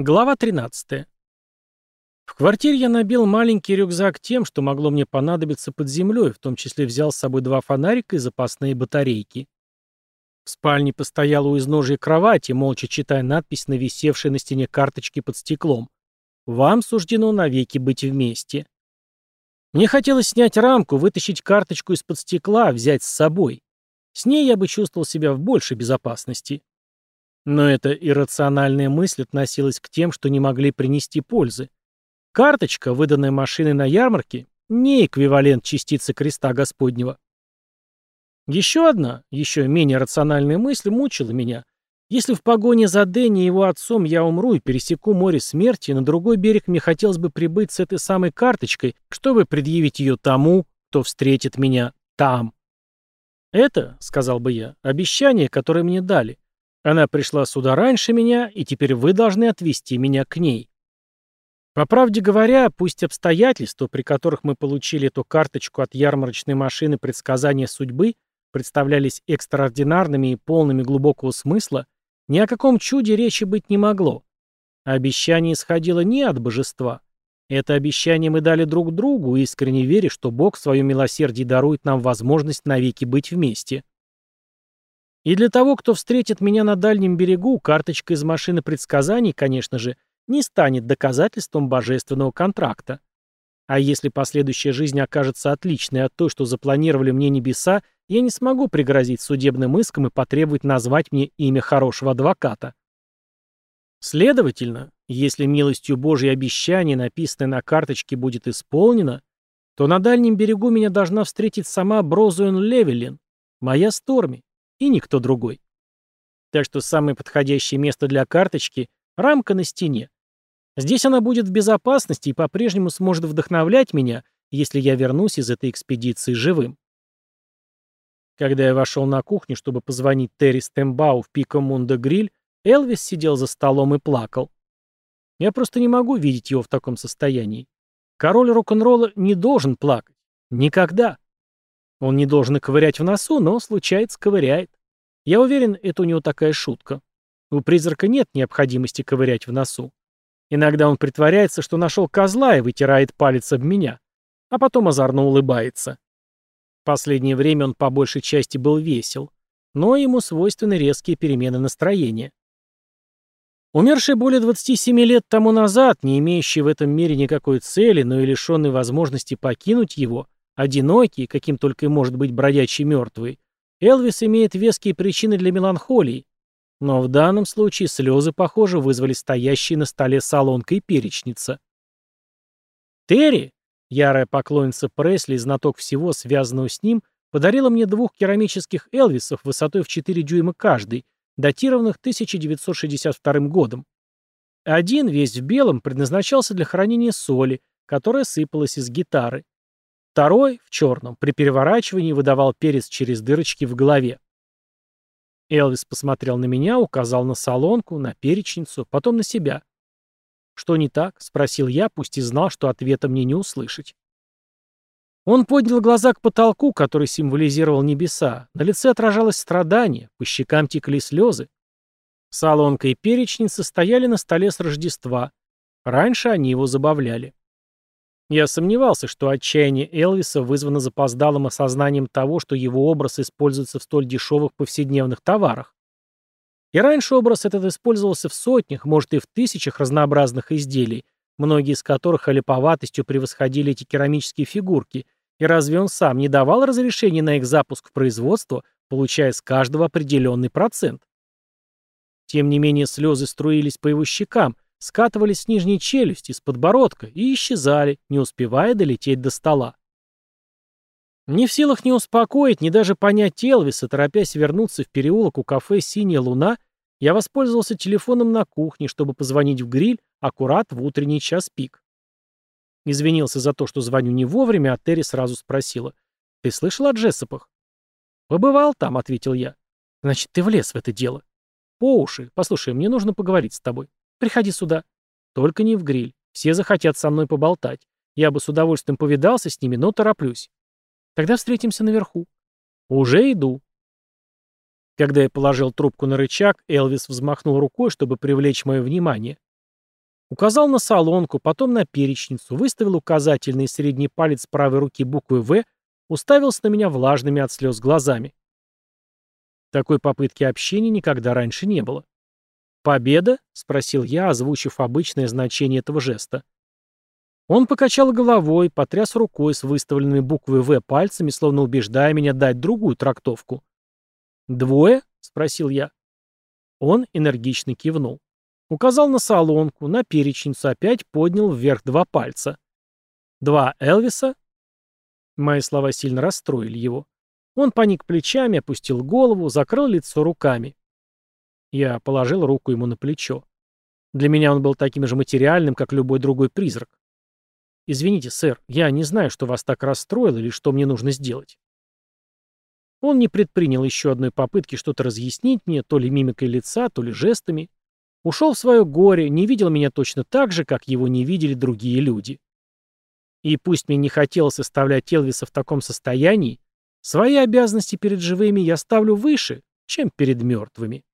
Глава 13. В квартире я набил маленький рюкзак тем, что могло мне понадобиться под землей, в том числе взял с собой два фонарика и запасные батарейки. В спальне постоял у изножья кровати, молча читая надпись на висевшей на стене карточке под стеклом. «Вам суждено навеки быть вместе». Мне хотелось снять рамку, вытащить карточку из-под стекла, взять с собой. С ней я бы чувствовал себя в большей безопасности. Но эта иррациональная мысль относилась к тем, что не могли принести пользы. Карточка, выданная машиной на ярмарке, не эквивалент частицы креста Господнего. Еще одна, еще менее рациональная мысль мучила меня. Если в погоне за Дэнни и его отцом я умру и пересеку море смерти, на другой берег мне хотелось бы прибыть с этой самой карточкой, чтобы предъявить ее тому, кто встретит меня там. Это, сказал бы я, обещание, которое мне дали. Она пришла сюда раньше меня, и теперь вы должны отвести меня к ней. По правде говоря, пусть обстоятельства, при которых мы получили эту карточку от ярмарочной машины предсказания судьбы, представлялись экстраординарными и полными глубокого смысла, ни о каком чуде речи быть не могло. Обещание исходило не от божества. Это обещание мы дали друг другу, искренне веря, что Бог в своем милосердии дарует нам возможность навеки быть вместе. И для того, кто встретит меня на дальнем берегу, карточка из машины предсказаний, конечно же, не станет доказательством божественного контракта. А если последующая жизнь окажется отличной от той, что запланировали мне небеса, я не смогу пригрозить судебным иском и потребовать назвать мне имя хорошего адвоката. Следовательно, если милостью Божьей обещание, написанное на карточке, будет исполнено, то на дальнем берегу меня должна встретить сама Брозуэн Левелин, моя Сторми, и никто другой. Так что самое подходящее место для карточки — рамка на стене. Здесь она будет в безопасности и по-прежнему сможет вдохновлять меня, если я вернусь из этой экспедиции живым. Когда я вошел на кухню, чтобы позвонить Терри Стембау в Пико Мунда Гриль, Элвис сидел за столом и плакал. Я просто не могу видеть его в таком состоянии. Король рок-н-ролла не должен плакать. Никогда. Он не должен ковырять в носу, но, случается, ковыряет. Я уверен, это у него такая шутка. У призрака нет необходимости ковырять в носу. Иногда он притворяется, что нашел козла и вытирает палец об меня, а потом озорно улыбается. В последнее время он по большей части был весел, но ему свойственны резкие перемены настроения. Умерший более 27 лет тому назад, не имеющий в этом мире никакой цели, но и лишенный возможности покинуть его, Одинокий, каким только и может быть бродячий мертвый, Элвис имеет веские причины для меланхолии. Но в данном случае слезы, похоже, вызвали стоящие на столе солонка и перечница. Терри, ярая поклонница Пресли и знаток всего, связанного с ним, подарила мне двух керамических Элвисов высотой в 4 дюйма каждый, датированных 1962 годом. Один, весь в белом, предназначался для хранения соли, которая сыпалась из гитары. Второй, в черном, при переворачивании выдавал перец через дырочки в голове. Элвис посмотрел на меня, указал на солонку, на перечницу, потом на себя. «Что не так?» — спросил я, пусть и знал, что ответа мне не услышать. Он поднял глаза к потолку, который символизировал небеса. На лице отражалось страдание, по щекам текли слезы. Солонка и перечница стояли на столе с Рождества. Раньше они его забавляли. Я сомневался, что отчаяние Элвиса вызвано запоздалым осознанием того, что его образ используется в столь дешевых повседневных товарах. И раньше образ этот использовался в сотнях, может и в тысячах разнообразных изделий, многие из которых олиповатостью превосходили эти керамические фигурки, и разве он сам не давал разрешения на их запуск в производство, получая с каждого определенный процент? Тем не менее слезы струились по его щекам – скатывались с нижней челюсти, с подбородка и исчезали, не успевая долететь до стола. Не в силах не успокоить, ни даже понять Элвиса, торопясь вернуться в переулок у кафе «Синяя луна», я воспользовался телефоном на кухне, чтобы позвонить в гриль аккурат в утренний час пик. Извинился за то, что звоню не вовремя, а Терри сразу спросила. «Ты слышал о Джессопах?» «Побывал там», — ответил я. «Значит, ты влез в это дело». «По уши. Послушай, мне нужно поговорить с тобой». Приходи сюда. Только не в гриль. Все захотят со мной поболтать. Я бы с удовольствием повидался с ними, но тороплюсь. Тогда встретимся наверху. Уже иду. Когда я положил трубку на рычаг, Элвис взмахнул рукой, чтобы привлечь мое внимание. Указал на солонку, потом на перечницу, выставил указательный средний палец правой руки буквы «В», уставился на меня влажными от слез глазами. Такой попытки общения никогда раньше не было. «Победа?» — спросил я, озвучив обычное значение этого жеста. Он покачал головой, потряс рукой с выставленными буквой «В» пальцами, словно убеждая меня дать другую трактовку. «Двое?» — спросил я. Он энергично кивнул. Указал на солонку, на перечницу, опять поднял вверх два пальца. «Два Элвиса?» Мои слова сильно расстроили его. Он поник плечами, опустил голову, закрыл лицо руками. Я положил руку ему на плечо. Для меня он был таким же материальным, как любой другой призрак. «Извините, сэр, я не знаю, что вас так расстроило или что мне нужно сделать». Он не предпринял еще одной попытки что-то разъяснить мне, то ли мимикой лица, то ли жестами. Ушел в свое горе, не видел меня точно так же, как его не видели другие люди. И пусть мне не хотелось оставлять Элвиса в таком состоянии, свои обязанности перед живыми я ставлю выше, чем перед мертвыми.